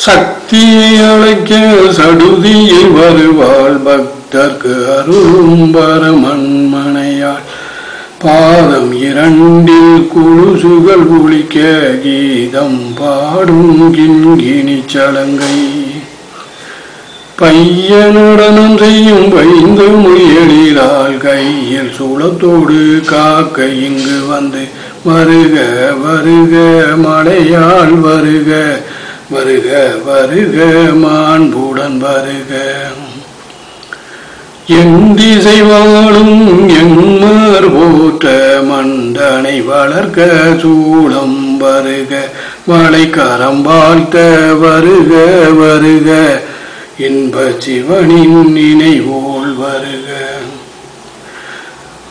சக்தியை அழைக்க சடுதியில் வருவாள் பக்தர்க்கு அருளும் பரமன்மனையாள் பாதம் இரண்டில் குழுசுகள் ஒழிக்க கீதம் பாடும் கிண்கிணி சடங்கை பைய நடனம் செய்யும் வைந்து முயலிலால் கையில் சூளத்தோடு காக்க இங்கு வந்து வருக வருக மலையாள் வருக வருக வருக மாண்புடன் வருக. எந்திசை வாழும் எம்மர் போற்ற மண்டனை வளர்க்க சூளம் வருக. வளைக்கரம் வாழ்த்த வருக வருக. இன்ப சிவனின் நினைவோள் வருக.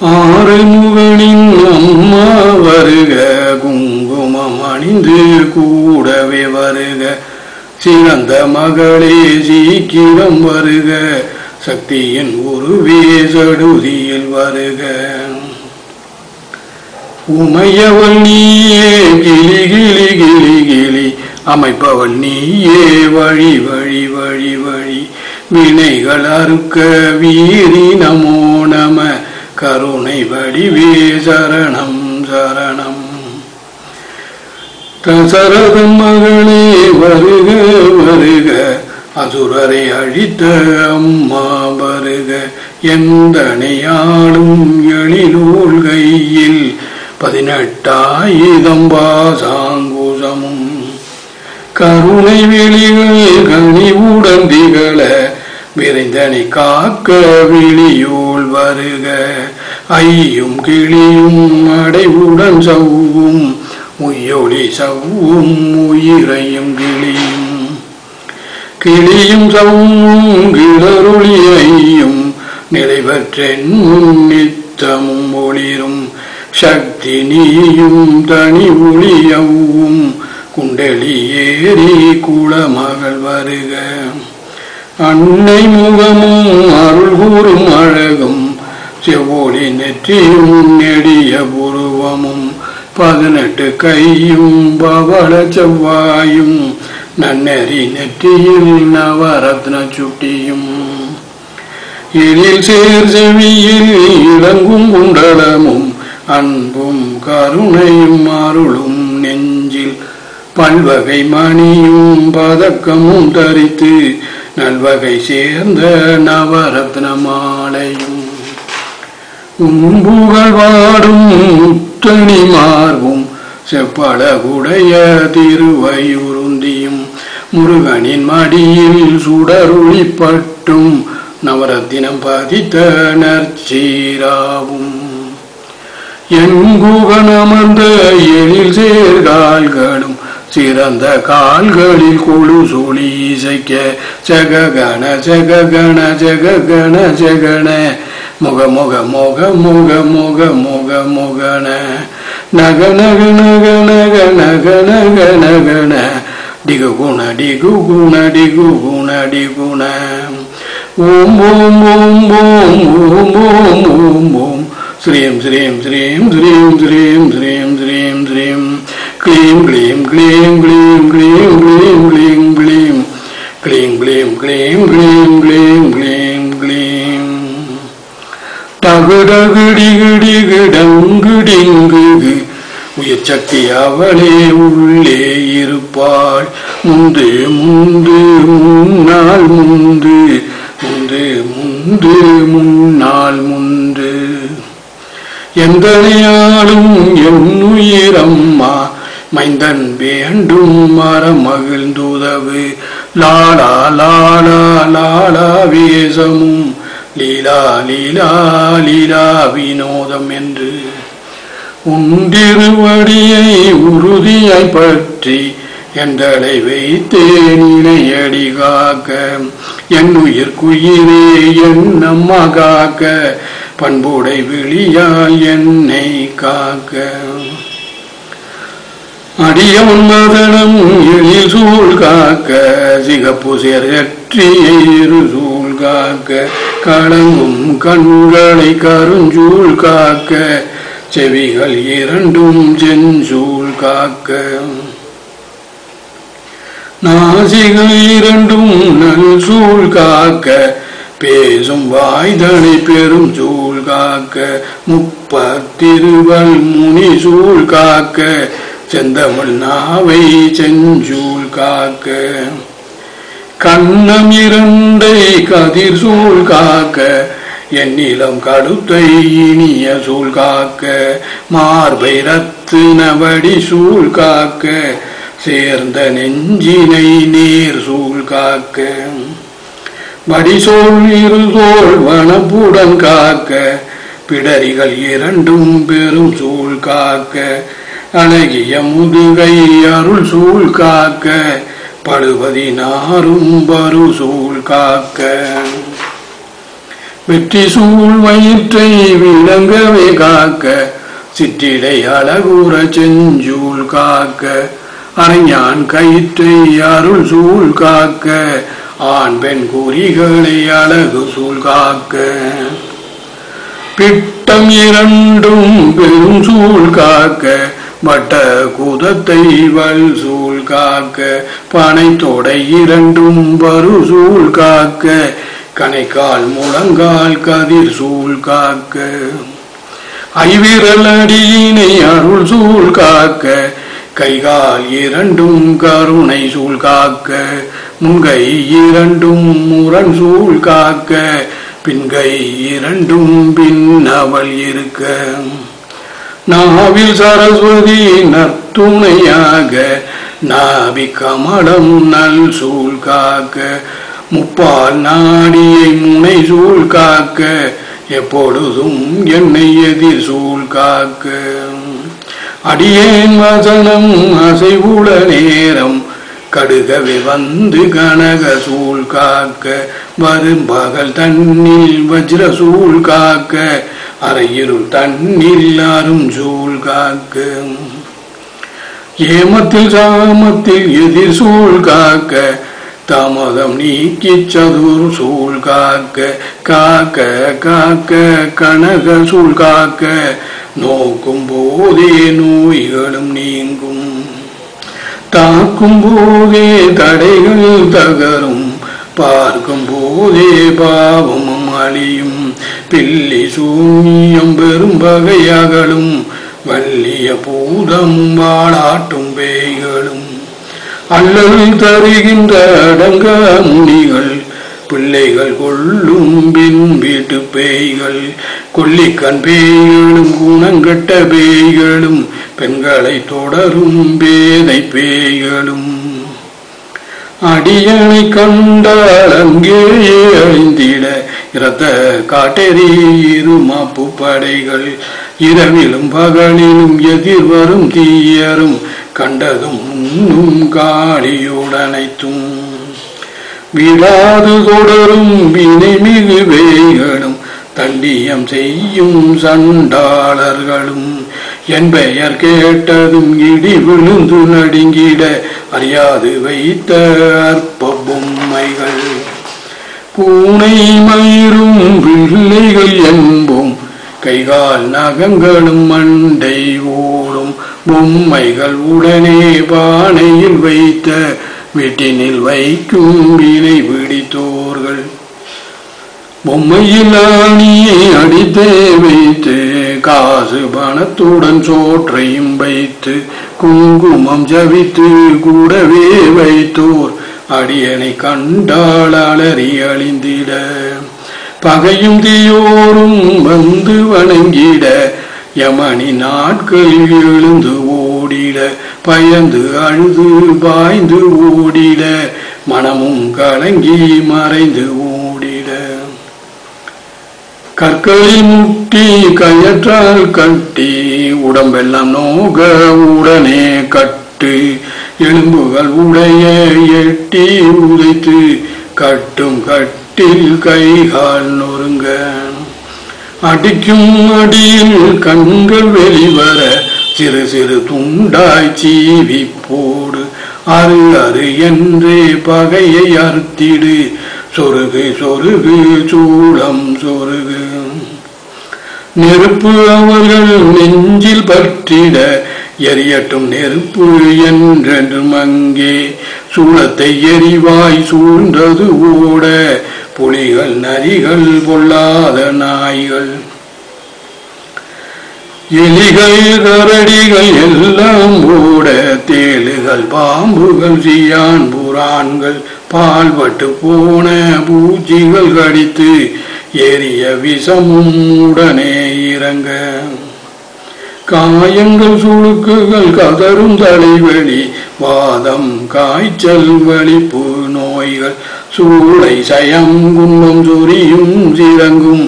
ஆறுமுகனின் அம்மா வருக கும் இன்று கூடவே வருக. சிறந்த மகளே சீக்கிரம் வருக. சக்தியின் ஒரு வேசடுதியில் வருக. உமையவள் நீயே கிளி கிளி கிளி கிளி. அமைப்பவள் நீயே வழி வழி வழி வழி. வினைகள் அறுக்க வீரி நமோ நம. கருணை வடிவே சரணம் சரணம். சரதம் மகளே வருக வருக. அசுரரை அழித்த அம்மா வருக. எந்தனையாளும் எழிலூல் கையில் பதினெட்டாயிரம் பாசாங்குசமும். கருணை வெளிகள் கனிவுடன் திகழ விரைந்தனை காக்க விழியோள் வருக. ஐயும் கிளியும் அடைவுடன் சவ்வும் உய்யொளி சவ்வும் உயிரையும் கிளியும். கிளியும் சவ்வும் கிளருளியையும் நிறைவற்றென் நித்தமும் ஒளிரும். சக்தி நீயும் தனி ஒளியவும். குண்டலி ஏறி குளமகள் வருக. அன்னை முகமும் அருள் கூறும் அழகும். செவ்வொளி நெற்றியும் நெடிய புருவமும் பதினெட்டு கையும் பவள செவ்வாயும் நன்னெறி நெற்றியில் நவரத்ன சுட்டியும். எழில் சேர் செவியில் இறங்கும் குண்டலமும் அன்பும் கருணையும் அருளும் நெஞ்சில். பல்வகை மணியும் பதக்கமும் தரித்து நல்வகை சேர்ந்த நவரத்ன மாலையும். உம்புகள் வாடும் முத்தணி மார்பும் செப்பட செப்பழகுடைய திருவையுருந்தியும். முருகனின் மடியில் சுடருளிப்பட்டும் நவரத்தினம் பதித்த நற்சீராவும். எங்குகனமர்ந்த எழில் சேர்கால்களும் சிறந்த கால்களில் கொழு சூழி இசைக்க ஜககண ஜககண ஜககண ஜகண முக முக முக முக முக முக முகண நக நக நக நக நக நக நகண டிகு குண டிகு குண டிகு குண டிகுண. ஓம் ஓம் ஓம் ஓம் ஓம் ஓம் ஓம் ஓம். ஸ்ரீம் ஸ்ரீம் ஸ்ரீம் ஸ்ரீம் ஸ்ரீம் ஸ்ரீம் ஸ்ரீம் ஸ்ரீம். கிளீம் கிளீம் கிளீம் கிளீம் கிளீம் கிளீம் கிளீம் கிளீம் கிளீம் கிளீம் கிளீம் கிளீம் கிளீம் கிளீம் க்ளீம் தகுடகுடிகுடிகுடங்குடிங்கு உயிர் சக்தி அவளே உள்ளே இருப்பாள் முந்து முந்து முன்னால் முந்து முந்து முந்து முன்னால் முந்து எந்தனையாலும் என் உயிரம்மா மைந்தன் வேண்டும் மரம் மகிழ்ந்துதவு லாலா லாலா லாலா வேசமும் லீலா லீலா லீலா வினோதம் என்று. உண்டிருவடியை உறுதியை பற்றி எந்தளை வைத்தேன் இணையடி காக்க என் உயிர் குயிரே என் அம்மா காக்க பண்புடை விழியால் என்னை காக்க. அடியவன் மதனம் எழில் சூழ் காக்க சிகப்பு சேரற்றியேறு சூழ் காக்க களங்கும் கண்களை கருஞ்சூழ் காக்க செவிகள் இரண்டும் செஞ்சூழ் காக்க. நாசிகள் இரண்டும் நல் சூழ் காக்க பேசும் வாய்தனை பெரும் சூழ் காக்க முப்பத்திருவல் முனி சூழ் காக்க செந்தமிழ் நாவை செஞ்சூல் காக்க கண்ணம் இரண்டை கதிர் சூழ் காக்க என்னிலம் கடுத்தை இனிய சூழ் காக்க மார்பை ரத்து நபடி சூழ் காக்க சேர்ந்த நெஞ்சினை நீர் சூழ் காக்க. வடிசோல் இருசோல் வனப்புடன் காக்க பிடரிகள் இரண்டும் பெரும் சூழ் காக்க அழகிய முதுகை அருள் சூழ் காக்க பழுவதி நாரும் பரு சூழ் காக்க. வெற்றி சூழ் வயிற்றை விளங்கவே காக்க சிற்றிடை அழகுற செஞ்சூழ் காக்க. அறிஞான் கயிற்றை அருள் சூழ் காக்க ஆண் பெண் குறிகளை அழகு சூழ் காக்க. பிட்டம் இரண்டும் பெரும் சூழ் காக்க வட்ட குதத்தை வல் சூழ் காக்க பனை தொடை இரண்டும் வரு சூழ் காக்க கணைக்கால் முழங்கால் கதிர் சூழ் காக்க. ஐவிரல் அடியினை அருள் சூழ் காக்க கைகால் இரண்டும் கருணை சூழ் காக்க முன்கை இரண்டும் முரண் சூழ் காக்க பின்கை இரண்டும் பின் அவள் இருக்க. நாவில் சரஸ்வதி நத்துணையாக நாவி கமலம் நல் சூழ் காக்க முப்பால் நாடியை முனை சூழ் காக்க எப்பொழுதும் என்னை எதிர் சூழ் காக்க. அடியேன் வசனம் அசைவுள நேரம் கடுகவே வந்து கனக சூழ் காக்க வரும் பகல் தண்ணில் வஜ்ர சூழ் காக்க அறையிருள் தண்ணில் ஆறும் சூழ் காக்க. ஏமத்தில் சாமத்தில் எதிர் சூழ் காக்க தாமதம் நீக்கி சதுர் சூழ் காக்க காக்க காக்க கனக சூழ் காக்க நோக்கும் போதே நோய்களும் நீங்கும். தாக்கும் போதே தடைகள் தகரும். பார்க்கும் போதே பாவமும் அழியும். பில்லி சூன்யம் பெரும் பகையகளும் வல்லிய பூதம் வாழாட்டும் பேய்களும். அல்லல் தருகின்ற அடங்க முனிகள் பிள்ளைகள் கொள்ளும் பின் வீட்டு பேய்கள். கொல்லிக்கண் பேய்களும் குணங்கட்ட பேய்களும் பெண்களை தொடரும் பேதை பேய்களும். அடியனை கண்டால் அங்கேயே அழிந்திட இரத்த காட்டெறி இருமாப்பு படைகள். இரவிலும் பகலிலும் எதிர்வரும் தீயரும் கண்டதும் காடியுடனைத்தும் விழாது தொடரும் வினைமிகு வேகனும் தண்டியம் செய்யும் சண்டாளர்களும். என் பெயர் கேட்டதும் இடி விழுந்து நடுங்கிட அறியாது வைத்த அற்ப பொம்மைகள். பூனை மயிரும் பிள்ளைகள் என்போம் கைகால் நகங்களும் மண்டை ஓடும் பொம்மைகள் உடனே பானையில் வைத்த வீட்டினில் வைக்கும் வீணை பிடித்தோர்கள் பொம்மையில் ஆணியை அடித்தே வைத்து காசு பணத்துடன் சோற்றையும் வைத்து குங்குமம் ஜவித்து கூடவே வைத்தோர். அடியனை கண்டால் அலறி அழிந்திட. பகையும் தீயோரும் வந்து வணங்கிட. யமனி நாட்கள் எழுந்து ஓடிட பயந்து அழுது பாய்ந்து ஓடிட மனமும் கலங்கி மறைந்து ஓடிட. கற்களில் முட்டி கயற்றால் கட்டி உடம்பெல்லாம் நோக உடனே கட்டு. எலும்புகள் உடைய எட்டி உதைத்து கட்டும் கட்டில் கைகால் நொறுங்க. அடிக்கும் அடியில் கண்கள் வெளிவர சிறு சிறு துண்டாய் சீவி போடு அரு அரு என்றே பகையை அறுத்திடு. சொருகு சொருகு சூளம் சொருகு. நெருப்பு அவர்கள் நெஞ்சில் பற்றிட. எரியட்டும் நெருப்பு என்றென்றும் அங்கே. சூளத்தை எரிவாய் சூழ்ந்தது ஓட. புலிகள் நரிகள் பொல்லாத நாய்கள். எலிகள் கரடிகள் எல்லாம் கூட தேளுகள் பாம்புகள் சியான் புறான்கள் பால்பட்டு போன பூச்சிகள் கடித்து எரிய விஷமும் உடனே இறங்க. காயங்கள் சுழுக்குகள் கதரும் தலைவலி வாதம் காய்ச்சல் வலிப்பு நோய்கள் சூளை சயம் குன்மம் சொரியும் சிறங்கும்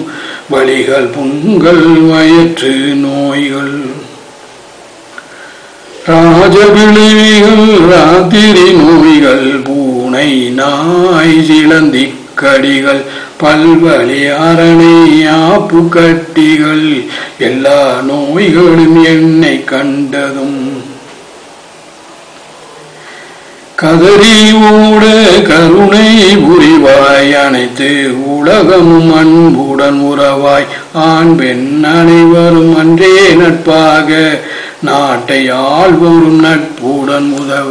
வழிகள் புண்கள் வயிற்று நோய்கள். ராஜபிழிவிகள் ராத்திரி நோய்கள் பூனை நாய் சிலந்தி கடிகள் பல்வழி அரணை ஆப்பு கட்டிகள் எல்லா நோய்களும் என்னை கண்டதும் கதறி ஓட கருணை புரிவாய் அனைத்து உலகமும் அன்புடன் உறவாய். ஆண் பெண் அனைவரும் அன்றே நட்பாக. நாட்டை ஆள்வரும் நட்புடன் உதவ.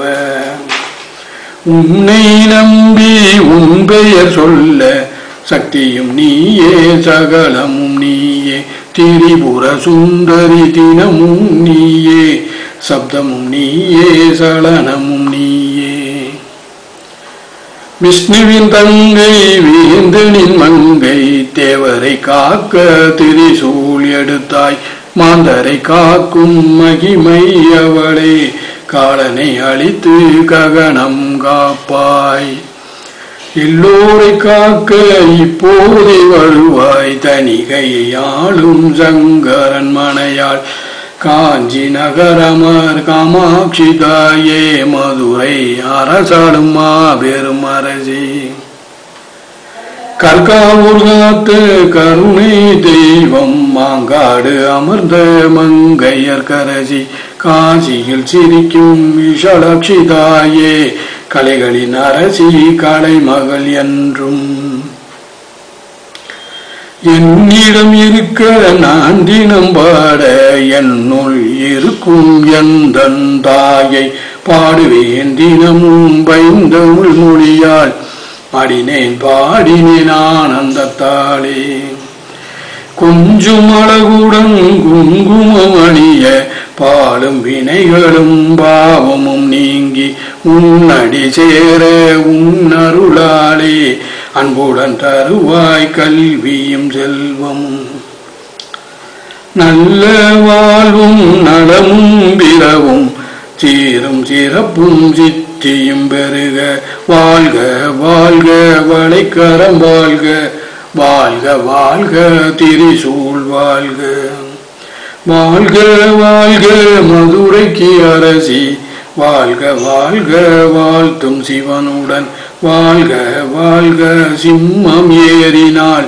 உன்னை நம்பி உன் பெயர் சொல்ல சக்தியும் நீயே சகலமும் நீயே. திரிபுர சுந்தரி தினமும் நீயே. சப்தமும் நீயே சலனமும் நீ விஷ்ணுவின் தங்கை வீந்தனின் மங்கை தேவரை காக்க திரிசூல் எடுத்தாய். மாந்தரை காக்கும் மகிமை அவளே காலனை அழித்து ககனம் காப்பாய். எல்லோரை காக்க இப்போதே வருவாய் தனிகை ஆளும் சங்கரன் மனையாள். காஞ்சி நகரமர் காமாட்சி தாயே மதுரை அரசாடும் மாபெரும் அரசி. கற்காவூர் காத்து கருணை தெய்வம் மாங்காடு அமர்ந்த மங்கையர் கரசி. காசியில் சிரிக்கும் விஷலட்சி தாயே கலைகளின் அரசி கலைமகள் என்றும். என்னிடம் இருக்க நான் தினம் பாட என்னுள் இருக்கும் எந்தன் தாயை பாடுவேன் தினமும் பயந்த உள்மொழியால் பாடினேன் பாடினேன் ஆனந்தத்தாளே கொஞ்சம் அழகுடன் குங்குமம் அணிய பாலும் வினைகளும் பாவமும் நீங்கி உன்னடி சேர உன்னருளாலே அன்புடன் தருவாய் கல்வியும் செல்வமும் நல்ல வாழ்வும் நலமும் பிறவும் சீரும் சிறப்பும் சித்தியும் பெருக. வாழ்க வாழ்க வளைக்கரம் வாழ்க. வாழ்க வாழ்க திரிசூல் வாழ்க. வாழ்க வாழ்க மதுரைக்கு அரசி. வாழ்க வாழ்க வாழ்த்தும் சிவனுடன் வாழ்க வாழ்க சிம்மம் ஏறினால்.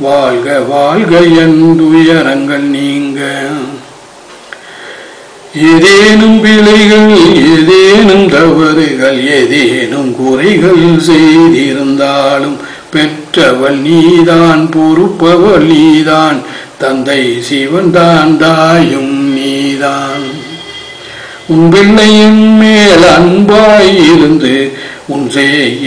வாழ்க வாழ்க என்றுயரங்கள் நீங்க. ஏதேனும் பிழைகள் ஏதேனும் தவறுகள் ஏதேனும் குறைகள் செய்திருந்தாலும் பெற்றவள் நீதான் பொறுப்பவள் நீதான் தந்தை சிவன் தான் தாயும் நீதான். உன் பிள்ளையின் மேல் அன்பாய் இருந்து உன்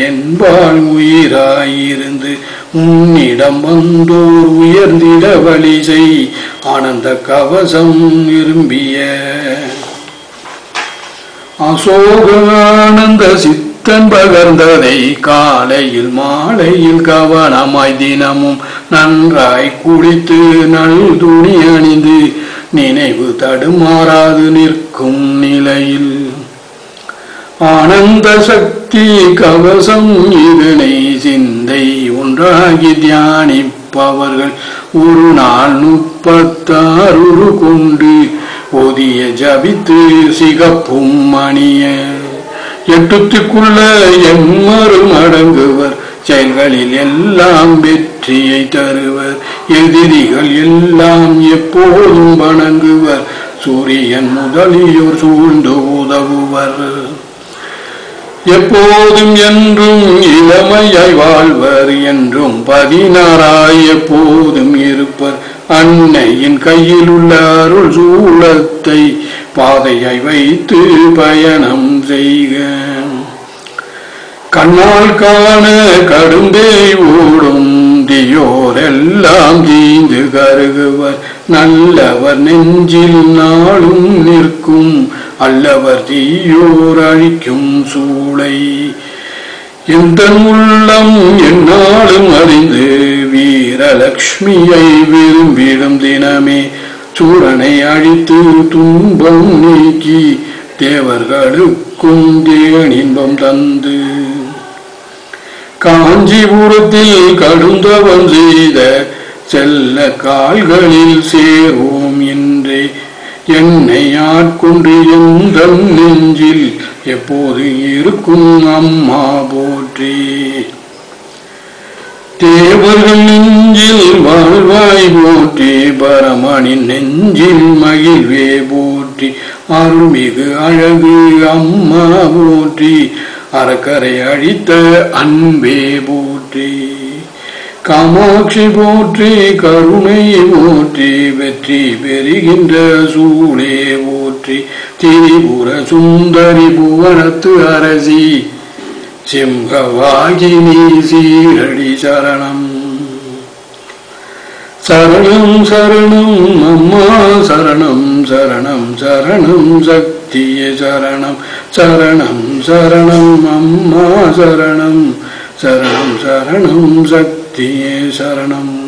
என்பால் உயிராயிருந்து உன்னிடம் வந்தோர் உயர்ந்திட வழி செய் ஆனந்த கவசம் விரும்பிய அசோக ஆனந்த சித்தன் பகர்ந்ததை காலையில் மாலையில் கவனமாய் தினமும் நன்றாய் குளித்து நல் துணி அணிந்து நினைவு தடுமாறாது நிற்கும் நிலையில். ஆனந்த சக்தி கவசம் இதனை சிந்தை ஒன்றாகி தியானிப்பவர்கள் ஒரு நாள் முப்பத்தாறு கொண்டு ஒதிய ஜபித்து சிகப்பும் மணிய எட்டுத்துக்குள்ள எம்மரும் அடங்குவர் செயல்களில் எல்லாம் வெற்றியை தருவர். எதிரிகள் எல்லாம் எப்போதும் வணங்குவர் சூரியன் முதலியோர் சூழ்ந்து உதவுவர். எப்போதும் என்றும் இளமையாய் வாழ்வர் என்றும் பதினாறாய் எப்போதும் இருப்பர். அன்னையின் கையில் உள்ள அருள் சூலத்தை பாதையை வைத்து பயணம் செய்க. கண்ணால் காண கடும்பே ஓடும் தியோர் எல்லாம் தீந்து கருகுவர். நல்லவர் நெஞ்சில் நாளும் நிற்கும். அல்லவர் தீயோர் அழிக்கும் சூளை. எந்த உள்ளம் என்னாலும் அறிந்து வீரலக்ஷ்மியை விரும்பிடும் தினமே சூரனை அழித்து துன்பம் நீக்கி தேவர்களுக்கும் தேனின்பம் தந்து. காஞ்சிபுரத்தில் கடுந்தவன் செய்த செல்ல கால்களில் சேருவோம் என்றே என்னை ஆட்கொண்டு எந்த நெஞ்சில் எப்போது இருக்கும் அம்மா போற்றி. தேவர்கள் நெஞ்சில் வாழ்வாய் போற்றி பரமனின் நெஞ்சில் மகிழ்வே போற்றி. அருள்மிகு அழகு அம்மா போற்றி அறக்கரை அழித்த அன்பே போற்றி. காமாட்சி போற்றி கருணை போற்றி வெற்றி பெறுகின்ற சூளே போற்றி. திரிபுர சுந்தரி புவனத்து அரசி சிம்ஹவாகினி சீரடி சரணம். சரணம் சரணம் அம்மா சரணம் சரணம் சரணம் சக்திய சரணம். சரணம் சரணம் அம்மா சரணம் சரணம் சரணம் சக்தி. சரணம்